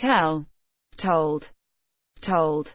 tell, told, told.